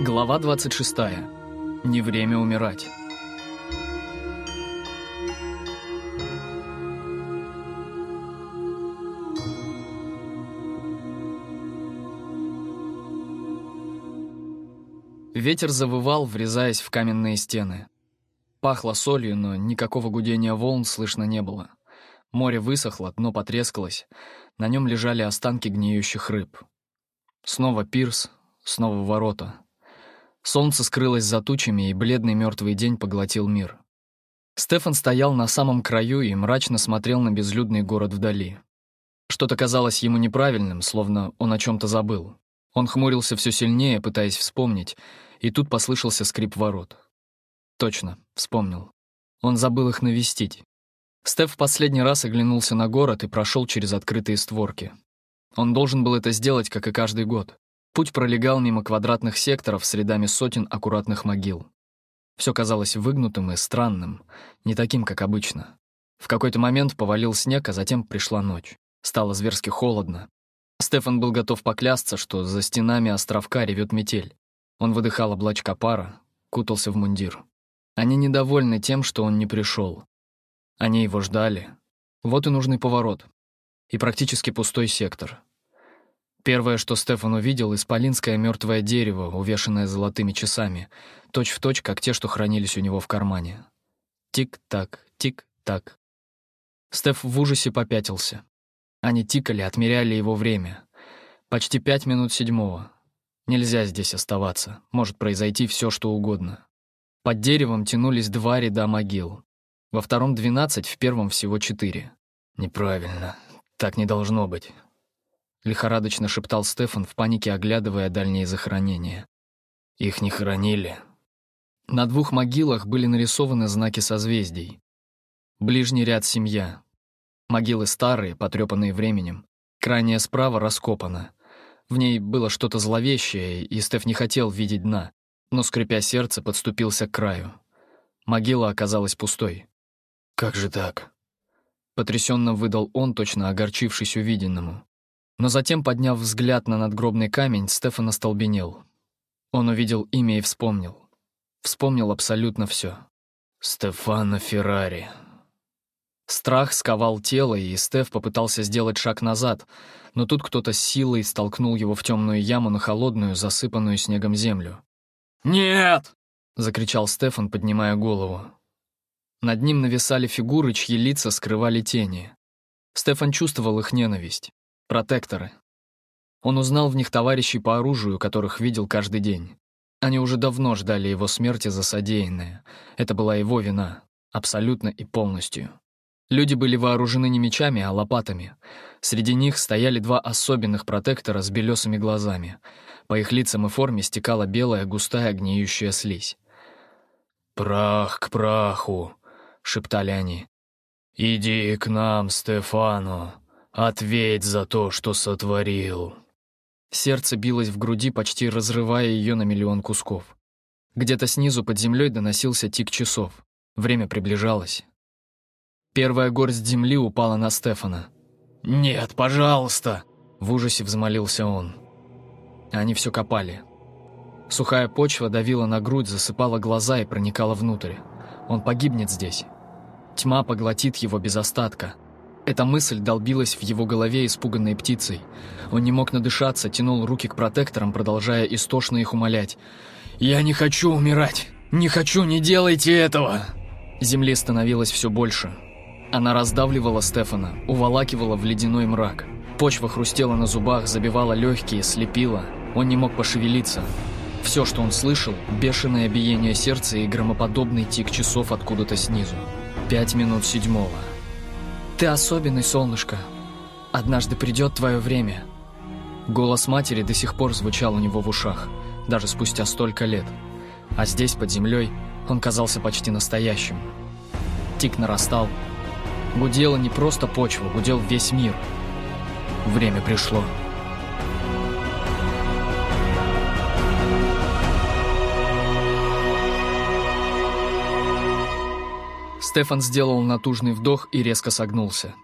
Глава 26. Не время умирать. Ветер завывал, врезаясь в каменные стены. Пахло солью, но никакого гудения волн слышно не было. Море высохло, дно потрескалось. На нем лежали останки гниющих рыб. Снова пирс, снова ворота. Солнце скрылось за тучами, и бледный мертвый день поглотил мир. Стефан стоял на самом краю и мрачно смотрел на безлюдный город вдали. Что-то казалось ему неправильным, словно он о чем-то забыл. Он хмурился все сильнее, пытаясь вспомнить, и тут послышался скрип ворот. Точно, вспомнил. Он забыл их навестить. Стеф в последний раз оглянулся на город и прошел через открытые створки. Он должен был это сделать, как и каждый год. Путь пролегал мимо квадратных секторов с рядами сотен аккуратных могил. Все казалось выгнутым и странным, не таким, как обычно. В какой-то момент повалил снег, а затем пришла ночь. Стало зверски холодно. Стефан был готов поклясться, что за стенами островка ревет метель. Он выдыхал облачко пара, кутался в мундир. Они недовольны тем, что он не пришел. Они его ждали. Вот и нужный поворот. И практически пустой сектор. Первое, что Стефан увидел, — исполинское мертвое дерево, увешанное золотыми часами, точь-в-точь, точь, как те, что хранились у него в кармане. Тик-так, тик-так. Стеф в ужасе попятился. Они тикали, отмеряли его время. Почти пять минут седьмого. Нельзя здесь оставаться, может произойти все, что угодно. Под деревом тянулись два ряда могил. Во втором — двенадцать, в первом всего четыре. Неправильно. Так не должно быть. — лихорадочно шептал Стефан, в панике оглядывая дальние захоронения. «Их не хоронили». На двух могилах были нарисованы знаки созвездий. Ближний ряд — семья. Могилы старые, потрепанные временем. Крайняя справа раскопана. В ней было что-то зловещее, и Стеф не хотел видеть дна, но, скрипя сердце, подступился к краю. Могила оказалась пустой. «Как же так?» Потрясенно выдал он, точно огорчившись увиденному. Но затем, подняв взгляд на надгробный камень, Стефан остолбенел. Он увидел имя и вспомнил. Вспомнил абсолютно все. Стефано Феррари. Страх сковал тело, и Стеф попытался сделать шаг назад, но тут кто-то силой столкнул его в темную яму на холодную, засыпанную снегом землю. «Нет!» — закричал Стефан, поднимая голову. Над ним нависали фигуры, чьи лица скрывали тени. Стефан чувствовал их ненависть. Протекторы. Он узнал в них товарищей по оружию, которых видел каждый день. Они уже давно ждали его смерти за содеянное. Это была его вина. Абсолютно и полностью. Люди были вооружены не мечами, а лопатами. Среди них стояли два особенных протектора с белесыми глазами. По их лицам и форме стекала белая густая гниющая слизь. «Прах к праху», — шептали они. «Иди к нам, Стефану». Ответь за то, что сотворил». Сердце билось в груди, почти разрывая ее на миллион кусков. Где-то снизу под землей доносился тик часов. Время приближалось. Первая горсть земли упала на Стефана. «Нет, пожалуйста!» — в ужасе взмолился он. Они все копали. Сухая почва давила на грудь, засыпала глаза и проникала внутрь. Он погибнет здесь. Тьма поглотит его без остатка — эта мысль долбилась в его голове испуганной птицей. Он не мог надышаться, тянул руки к протекторам, продолжая истошно их умолять. «Я не хочу умирать! Не хочу, не делайте этого!» Земли становилось все больше. Она раздавливала Стефана, уволакивала в ледяной мрак. Почва хрустела на зубах, забивала легкие, слепила. Он не мог пошевелиться. Все, что он слышал, бешеное биение сердца и громоподобный тик часов откуда-то снизу. Пять минут седьмого. «Ты особенный, солнышко. Однажды придет твое время». Голос матери до сих пор звучал у него в ушах, даже спустя столько лет. А здесь, под землей, он казался почти настоящим. Тик нарастал. Гудела не просто почва, гудел весь мир. Время пришло. Стефан сделал натужный вдох и резко согнулся.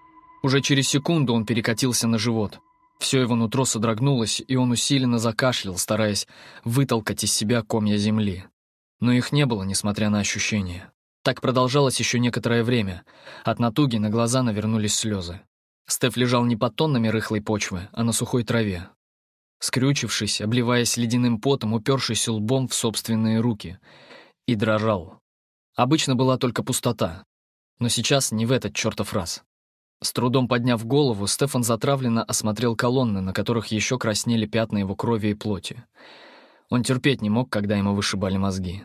Уже через секунду он перекатился на живот. Все его нутро содрогнулось, и он усиленно закашлял, стараясь вытолкать из себя комья земли. Но их не было, несмотря на ощущения. Так продолжалось еще некоторое время. От натуги на глаза навернулись слезы. Стеф лежал не под тоннами рыхлой почвы, а на сухой траве. Скрючившись, обливаясь ледяным потом, упершись лбом в собственные руки. И дрожал. Обычно была только пустота. Но сейчас не в этот чертов раз. С трудом подняв голову, Стефан затравленно осмотрел колонны, на которых еще краснели пятна его крови и плоти. Он терпеть не мог, когда ему вышибали мозги.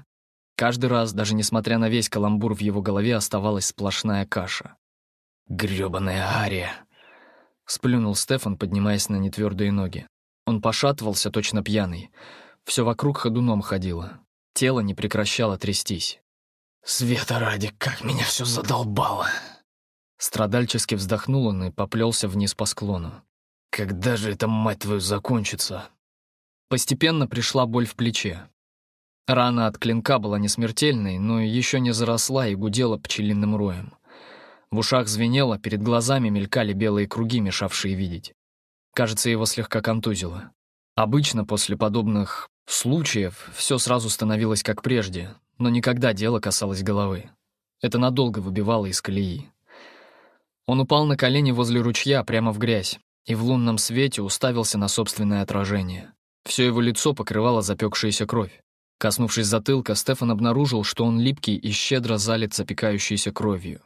Каждый раз, даже несмотря на весь каламбур в его голове, оставалась сплошная каша. «Грёбаная Ария!» — сплюнул Стефан, поднимаясь на нетвердые ноги. Он пошатывался, точно пьяный. Все вокруг ходуном ходило. Тело не прекращало трястись. «Света ради, как меня все задолбало!» Страдальчески вздохнул он и поплелся вниз по склону. «Когда же это, мать твою, закончится?» Постепенно пришла боль в плече. Рана от клинка была не смертельной, но еще не заросла и гудела пчелиным роем. В ушах звенело, перед глазами мелькали белые круги, мешавшие видеть. Кажется, его слегка контузило. Обычно после подобных случаев все сразу становилось как прежде, но никогда дело касалось головы. Это надолго выбивало из колеи. Он упал на колени возле ручья, прямо в грязь, и в лунном свете уставился на собственное отражение. Все его лицо покрывало запекшаяся кровь. Коснувшись затылка, Стефан обнаружил, что он липкий и щедро залит запекающейся кровью.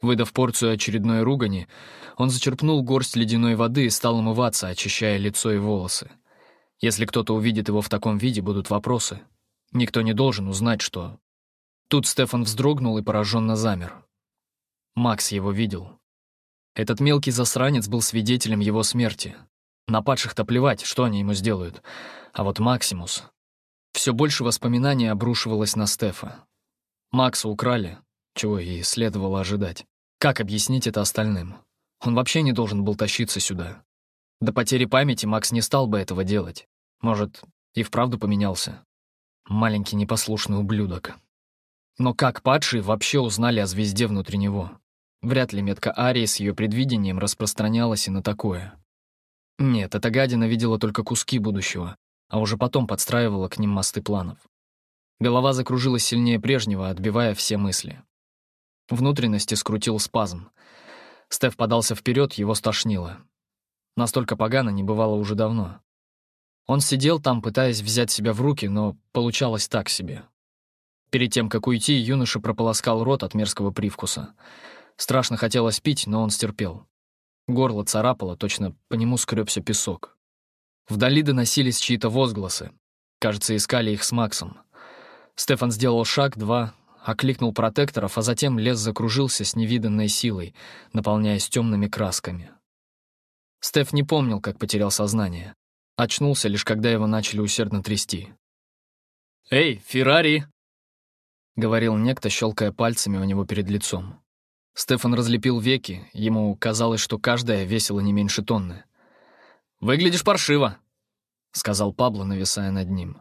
Выдав порцию очередной ругани, он зачерпнул горсть ледяной воды и стал умываться, очищая лицо и волосы. Если кто-то увидит его в таком виде, будут вопросы. Никто не должен узнать, что... Тут Стефан вздрогнул и пораженно замер. Макс его видел. Этот мелкий засранец был свидетелем его смерти. На падших-то плевать, что они ему сделают. А вот Максимус... Все больше воспоминаний обрушивалось на Стефа. Макса украли, чего и следовало ожидать. Как объяснить это остальным? Он вообще не должен был тащиться сюда. До потери памяти Макс не стал бы этого делать. Может, и вправду поменялся. Маленький непослушный ублюдок. Но как падшие вообще узнали о звезде внутри него? Вряд ли метка Арии с ее предвидением распространялась и на такое. Нет, эта гадина видела только куски будущего, а уже потом подстраивала к ним мосты планов. Голова закружилась сильнее прежнего, отбивая все мысли. Внутренности скрутил спазм. Стеф подался вперед, его стошнило. Настолько погано не бывало уже давно. Он сидел там, пытаясь взять себя в руки, но получалось так себе. Перед тем, как уйти, юноша прополоскал рот от мерзкого привкуса — Страшно хотелось пить, но он стерпел. Горло царапало, точно по нему скребся песок. Вдали доносились чьи-то возгласы. Кажется, искали их с Максом. Стефан сделал шаг, два, окликнул протекторов, а затем лес закружился с невиданной силой, наполняясь темными красками. Стеф не помнил, как потерял сознание. Очнулся лишь, когда его начали усердно трясти. «Эй, Феррари!» — говорил некто, щелкая пальцами у него перед лицом. Стефан разлепил веки, ему казалось, что каждая весила не меньше тонны. «Выглядишь паршиво», — сказал Пабло, нависая над ним.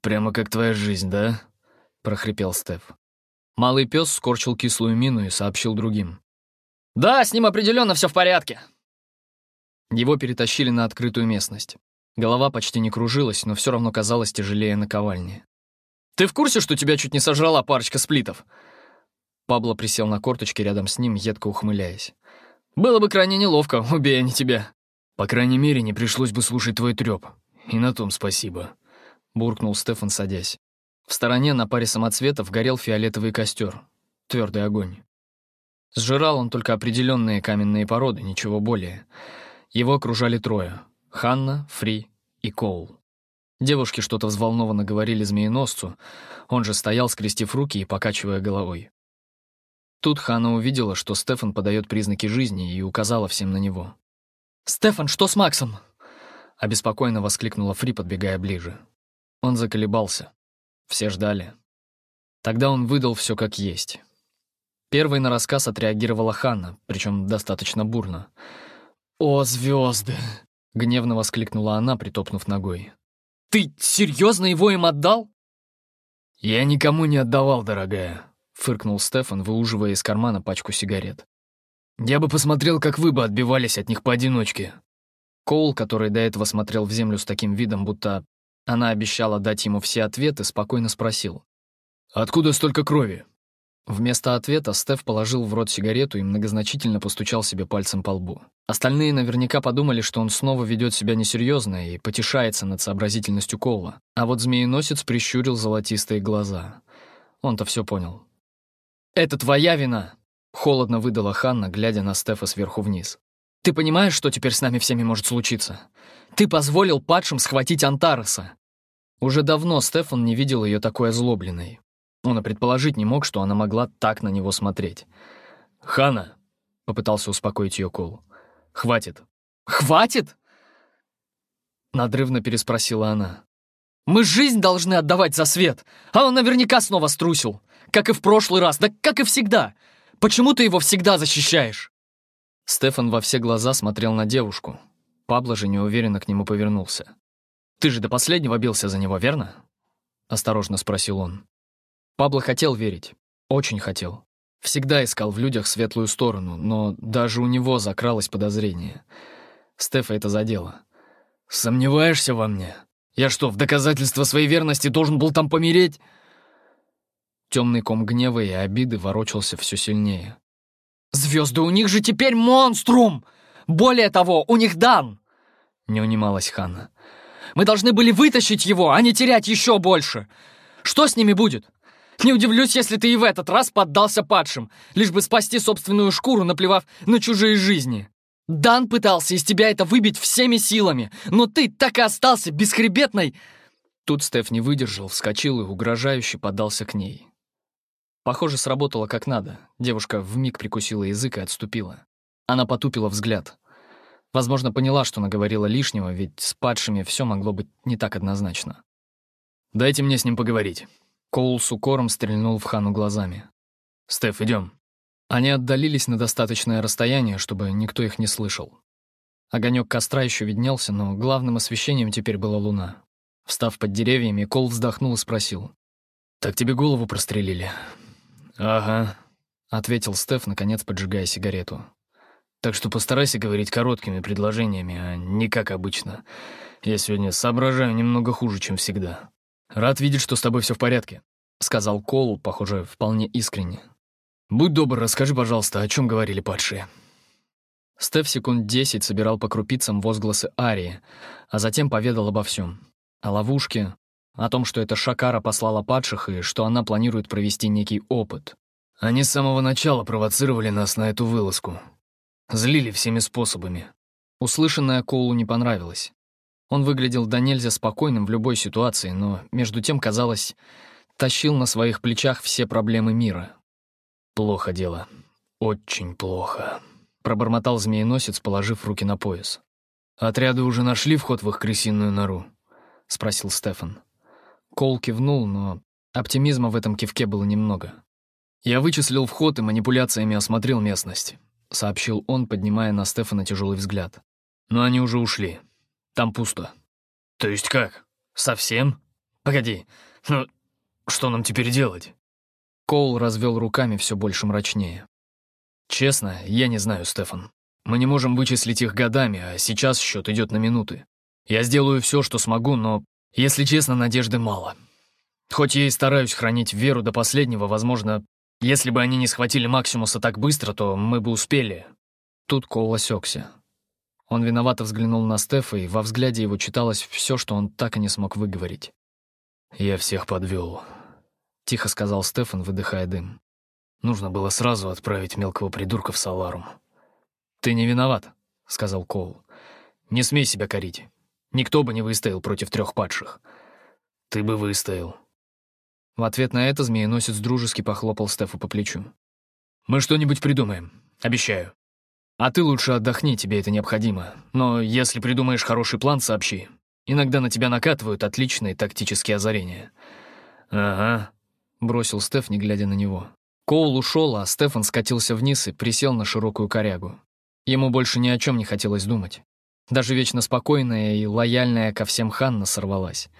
«Прямо как твоя жизнь, да?» — прохрипел Стеф. Малый пес скорчил кислую мину и сообщил другим. «Да, с ним определенно все в порядке». Его перетащили на открытую местность. Голова почти не кружилась, но все равно казалась тяжелее наковальни. «Ты в курсе, что тебя чуть не сожрала парочка сплитов?» Пабло присел на корточки рядом с ним, едко ухмыляясь. «Было бы крайне неловко, убей они тебя». «По крайней мере, не пришлось бы слушать твой трёп. И на том спасибо», — буркнул Стефан, садясь. В стороне на паре самоцветов горел фиолетовый костер. Твердый огонь. Сжирал он только определенные каменные породы, ничего более. Его окружали трое — Ханна, Фри и Коул. Девушки что-то взволнованно говорили змееносцу, он же стоял, скрестив руки и покачивая головой. Тут Хана увидела, что Стефан подает признаки жизни и указала всем на него. «Стефан, что с Максом?» Обеспокоенно воскликнула Фри, подбегая ближе. Он заколебался. Все ждали. Тогда он выдал все как есть. Первой на рассказ отреагировала Ханна, причем достаточно бурно. «О, звезды!» — гневно воскликнула она, притопнув ногой. «Ты серьезно его им отдал?» «Я никому не отдавал, дорогая», — фыркнул Стефан, выуживая из кармана пачку сигарет. «Я бы посмотрел, как вы бы отбивались от них поодиночке». Коул, который до этого смотрел в землю с таким видом, будто она обещала дать ему все ответы, спокойно спросил. «Откуда столько крови?» Вместо ответа Стеф положил в рот сигарету и многозначительно постучал себе пальцем по лбу. Остальные наверняка подумали, что он снова ведет себя несерьезно и потешается над сообразительностью Коула. А вот змееносец прищурил золотистые глаза. Он-то все понял. «Это твоя вина!» — холодно выдала Ханна, глядя на Стефа сверху вниз. «Ты понимаешь, что теперь с нами всеми может случиться? Ты позволил падшим схватить Антареса!» Уже давно Стефан не видел ее такой озлобленной. Он и предположить не мог, что она могла так на него смотреть. «Хана!» — попытался успокоить ее Кол. «Хватит!» «Хватит?» Надрывно переспросила она. «Мы жизнь должны отдавать за свет, а он наверняка снова струсил. Как и в прошлый раз, да как и всегда. Почему ты его всегда защищаешь?» Стефан во все глаза смотрел на девушку. Пабло же неуверенно к нему повернулся. «Ты же до последнего бился за него, верно?» — осторожно спросил он. Пабло хотел верить. Очень хотел. Всегда искал в людях светлую сторону, но даже у него закралось подозрение. Стефа это задело. «Сомневаешься во мне? Я что, в доказательство своей верности должен был там помереть?» Темный ком гнева и обиды ворочался все сильнее. «Звезды у них же теперь монструм! Более того, у них дан!» Не унималась Ханна. «Мы должны были вытащить его, а не терять еще больше! Что с ними будет? Не удивлюсь, если ты и в этот раз поддался падшим, лишь бы спасти собственную шкуру, наплевав на чужие жизни. Дан пытался из тебя это выбить всеми силами, но ты так и остался бесхребетной...» Тут Стеф не выдержал, вскочил и угрожающе подался к ней. Похоже, сработало как надо. Девушка вмиг прикусила язык и отступила. Она потупила взгляд. Возможно, поняла, что наговорила лишнего, ведь с падшими все могло быть не так однозначно. «Дайте мне с ним поговорить», Коул с укором стрельнул в Хану глазами. «Стеф, идем». Они отдалились на достаточное расстояние, чтобы никто их не слышал. Огонек костра еще виднелся, но главным освещением теперь была луна. Встав под деревьями, Кол вздохнул и спросил. «Так тебе голову прострелили?» «Ага», — ответил Стеф, наконец поджигая сигарету. «Так что постарайся говорить короткими предложениями, а не как обычно. Я сегодня соображаю немного хуже, чем всегда». «Рад видеть, что с тобой все в порядке», — сказал Коул, похоже, вполне искренне. «Будь добр, расскажи, пожалуйста, о чем говорили падшие». Стеф секунд десять собирал по крупицам возгласы Арии, а затем поведал обо всем. О ловушке, о том, что это Шакара послала падших и что она планирует провести некий опыт. Они с самого начала провоцировали нас на эту вылазку. Злили всеми способами. Услышанное Коулу не понравилось. Он выглядел до нельзя спокойным в любой ситуации, но, между тем, казалось, тащил на своих плечах все проблемы мира. «Плохо дело. Очень плохо», — пробормотал змееносец, положив руки на пояс. «Отряды уже нашли вход в их крысиную нору?» — спросил Стефан. Кол кивнул, но оптимизма в этом кивке было немного. «Я вычислил вход и манипуляциями осмотрел местность», — сообщил он, поднимая на Стефана тяжелый взгляд. «Но они уже ушли. Там пусто». «То есть как? Совсем? Погоди, ну что нам теперь делать?» Коул развел руками все больше мрачнее. «Честно, я не знаю, Стефан. Мы не можем вычислить их годами, а сейчас счет идет на минуты. Я сделаю все, что смогу, но, если честно, надежды мало. Хоть я и стараюсь хранить веру до последнего, возможно, если бы они не схватили Максимуса так быстро, то мы бы успели». Тут Коул осекся. Он виновато взглянул на Стефа, и во взгляде его читалось все, что он так и не смог выговорить. «Я всех подвел», — тихо сказал Стефан, выдыхая дым. «Нужно было сразу отправить мелкого придурка в Саларум». «Ты не виноват», — сказал Коул. «Не смей себя корить. Никто бы не выстоял против трех падших». «Ты бы выстоял». В ответ на это змееносец дружески похлопал Стефу по плечу. «Мы что-нибудь придумаем, обещаю». А ты лучше отдохни, тебе это необходимо. Но если придумаешь хороший план, сообщи. Иногда на тебя накатывают отличные тактические озарения». «Ага», — бросил Стеф, не глядя на него. Коул ушел, а Стефан скатился вниз и присел на широкую корягу. Ему больше ни о чем не хотелось думать. Даже вечно спокойная и лояльная ко всем Ханна сорвалась.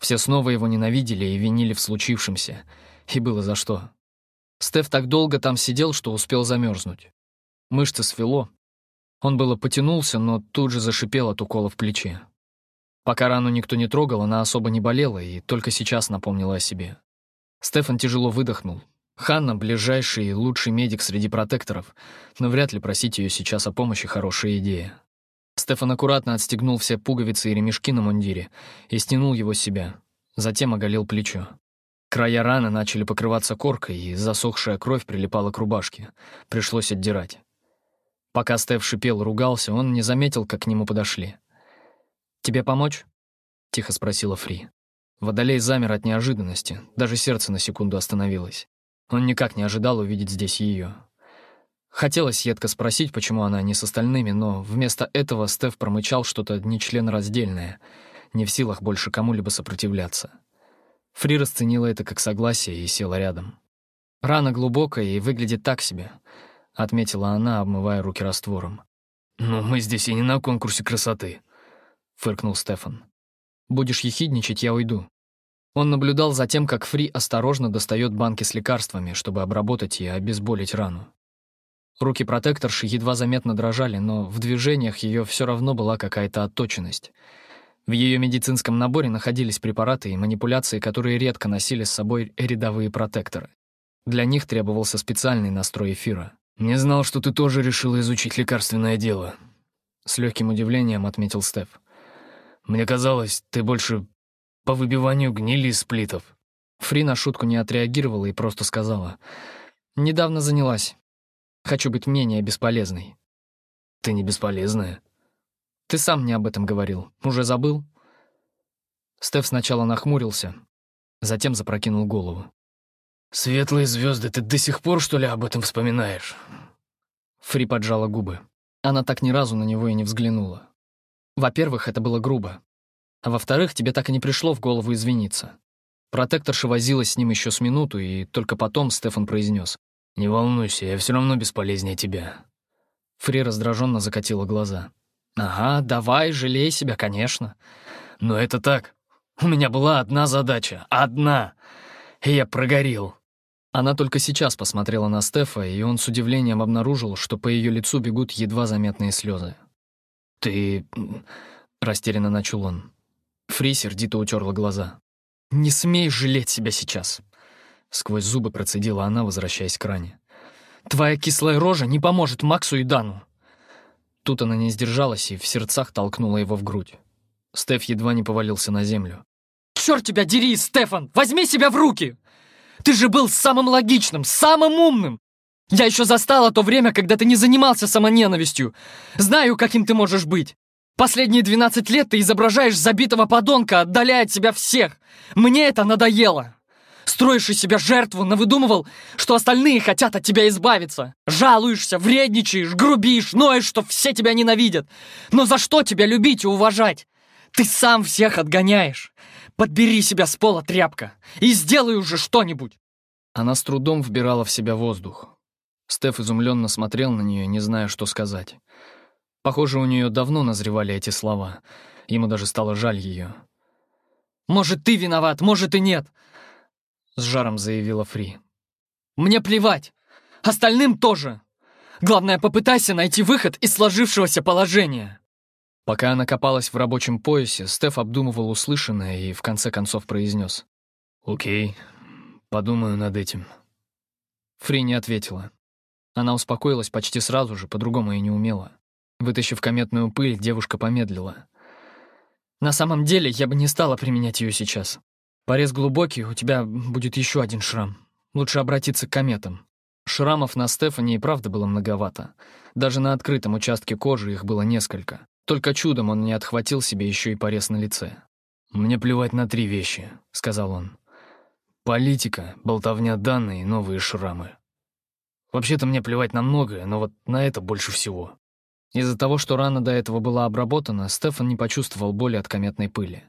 Все снова его ненавидели и винили в случившемся. И было за что. Стеф так долго там сидел, что успел замерзнуть. Мышцы свело. Он было потянулся, но тут же зашипел от укола в плече. Пока рану никто не трогал, она особо не болела и только сейчас напомнила о себе. Стефан тяжело выдохнул. Ханна — ближайший и лучший медик среди протекторов, но вряд ли просить ее сейчас о помощи — хорошая идея. Стефан аккуратно отстегнул все пуговицы и ремешки на мундире и стянул его с себя, затем оголил плечо. Края раны начали покрываться коркой, и засохшая кровь прилипала к рубашке. Пришлось отдирать. Пока Стеф шипел ругался, он не заметил, как к нему подошли. «Тебе помочь?» — тихо спросила Фри. Водолей замер от неожиданности, даже сердце на секунду остановилось. Он никак не ожидал увидеть здесь ее. Хотелось едко спросить, почему она не с остальными, но вместо этого Стеф промычал что-то нечленораздельное, не в силах больше кому-либо сопротивляться. Фри расценила это как согласие и села рядом. «Рана глубокая и выглядит так себе», — отметила она, обмывая руки раствором. «Но мы здесь и не на конкурсе красоты», — фыркнул Стефан. «Будешь ехидничать, я уйду». Он наблюдал за тем, как Фри осторожно достает банки с лекарствами, чтобы обработать и обезболить рану. Руки протекторши едва заметно дрожали, но в движениях ее все равно была какая-то отточенность. В ее медицинском наборе находились препараты и манипуляции, которые редко носили с собой рядовые протекторы. Для них требовался специальный настрой эфира. «Не знал, что ты тоже решила изучить лекарственное дело», — с легким удивлением отметил Стеф. «Мне казалось, ты больше по выбиванию гнили из сплитов». Фри на шутку не отреагировала и просто сказала. «Недавно занялась. Хочу быть менее бесполезной». «Ты не бесполезная». «Ты сам мне об этом говорил. Уже забыл?» Стеф сначала нахмурился, затем запрокинул голову. «Светлые звезды, ты до сих пор, что ли, об этом вспоминаешь?» Фри поджала губы. Она так ни разу на него и не взглянула. Во-первых, это было грубо. А во-вторых, тебе так и не пришло в голову извиниться. Протекторша возилась с ним еще с минуту, и только потом Стефан произнес: «Не волнуйся, я все равно бесполезнее тебя». Фри раздраженно закатила глаза. «Ага, давай, жалей себя, конечно. Но это так. У меня была одна задача. Одна. И я прогорел». Она только сейчас посмотрела на Стефа, и он с удивлением обнаружил, что по ее лицу бегут едва заметные слезы. «Ты...» — растерянно начал он. Фри сердито утерла глаза. «Не смей жалеть себя сейчас!» Сквозь зубы процедила она, возвращаясь к ране. «Твоя кислая рожа не поможет Максу и Дану!» Тут она не сдержалась и в сердцах толкнула его в грудь. Стеф едва не повалился на землю. «Черт тебя дери, Стефан! Возьми себя в руки! Ты же был самым логичным, самым умным! Я еще застала то время, когда ты не занимался самоненавистью. Знаю, каким ты можешь быть. Последние 12 лет ты изображаешь забитого подонка, отдаляя от себя всех. Мне это надоело. Строишь из себя жертву, навыдумывал, что остальные хотят от тебя избавиться. Жалуешься, вредничаешь, грубишь, ноешь, что все тебя ненавидят. Но за что тебя любить и уважать? Ты сам всех отгоняешь. Подбери себя с пола, тряпка, и сделай уже что-нибудь. Она с трудом вбирала в себя воздух. Стеф изумленно смотрел на нее, не зная, что сказать. Похоже, у нее давно назревали эти слова. Ему даже стало жаль ее. «Может, ты виноват, может и нет!» С жаром заявила Фри. «Мне плевать! Остальным тоже! Главное, попытайся найти выход из сложившегося положения!» Пока она копалась в рабочем поясе, Стеф обдумывал услышанное и в конце концов произнес. «Окей, подумаю над этим». Фри не ответила. Она успокоилась почти сразу же, по-другому и не умела. Вытащив кометную пыль, девушка помедлила. «На самом деле, я бы не стала применять ее сейчас. Порез глубокий, у тебя будет еще один шрам. Лучше обратиться к кометам». Шрамов на Стефане и правда было многовато. Даже на открытом участке кожи их было несколько. Только чудом он не отхватил себе еще и порез на лице. «Мне плевать на три вещи», — сказал он. «Политика, болтовня данные и новые шрамы. Вообще-то мне плевать на многое, но вот на это больше всего». Из-за того, что рана до этого была обработана, Стефан не почувствовал боли от кометной пыли.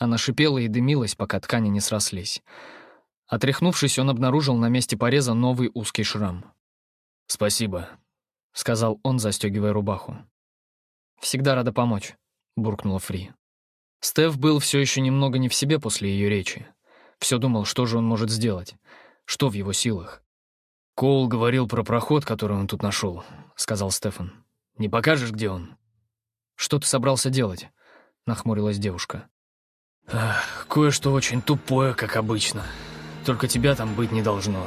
Она шипела и дымилась, пока ткани не срослись. Отряхнувшись, он обнаружил на месте пореза новый узкий шрам. «Спасибо», — сказал он, застегивая рубаху. «Всегда рада помочь», — буркнула Фри. Стеф был все еще немного не в себе после ее речи. Все думал, что же он может сделать, что в его силах. «Коул говорил про проход, который он тут нашел», — сказал Стефан. Не покажешь, где он?» «Что ты собрался делать?» — нахмурилась девушка. «Кое-что очень тупое, как обычно. Только тебя там быть не должно.